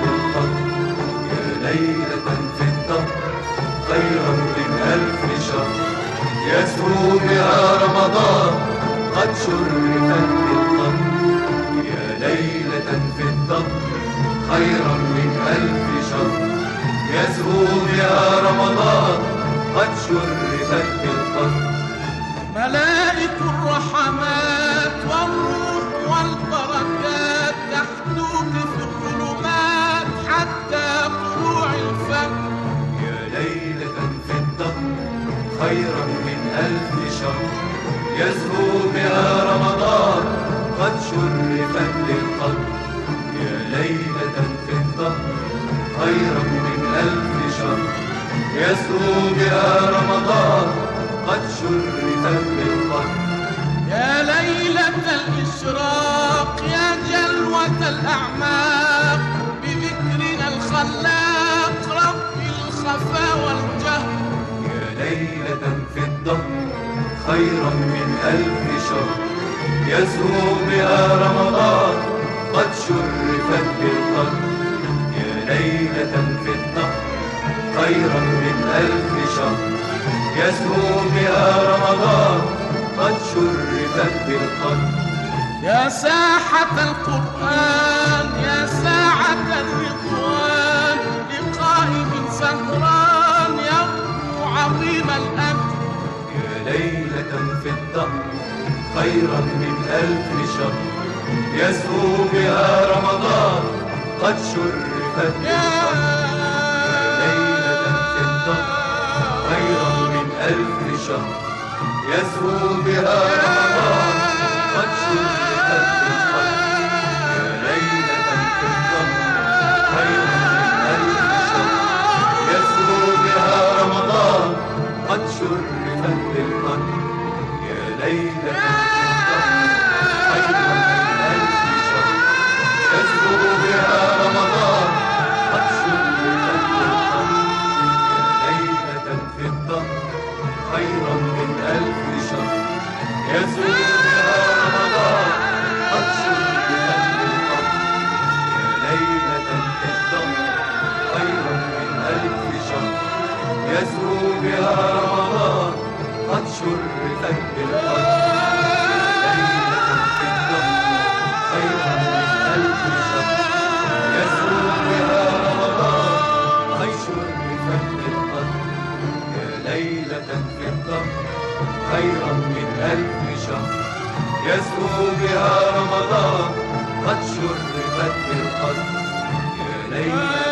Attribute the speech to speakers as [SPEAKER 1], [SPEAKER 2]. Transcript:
[SPEAKER 1] بالقدر يا ليلة في الدهر خيرا من ألف شهر. يسهو بها رمضان قد شرفت بالقدر يا ليلة في الدهر خيرا من ألف شهر يزهو بها رمضان قد شرفت ألف شهر يزهو بها رمضان قد شرفت للقدر يا ليلة في الدهر خيرا من ألف شهر. يزهو بها رمضان قد شرفت للقدر
[SPEAKER 2] يا ليلة الإشراق يا جلوة الأعماق بذكرنا الخلاق.
[SPEAKER 1] خيرا من ألف شهر. يزهو بها رمضان قد شرفت بالقدر. يا ليلة في الدهر خيرا من ألف شهر. يزهو بها رمضان قد شرفت بالقدر.
[SPEAKER 2] يا ساحة القرآن يا ساعة الرضوان
[SPEAKER 1] في الدهر خيرا من ألف شهر. يزهو بها رمضان قد شرفت ليلة في الدهر خيرا من ألف شهر. يزهو بها رمضان ليلة خيرا من ألف شهر يزهو بها رمضان يا ليلة في الدهر خيرا من ألف شهر. يزهو بها رمضان يا ليلة في الدهر خيرا من ألف شهر. يزهو بها رمضان شرفت بالقدر ليلة في الدهر خيرا من ألف شهر يزهو بها رمضان قد شرفت بالقدر يا ليلة في الدهر خيرا من ألف شهر يزهو بها رمضان قد شرفت بالقدر يا ليلة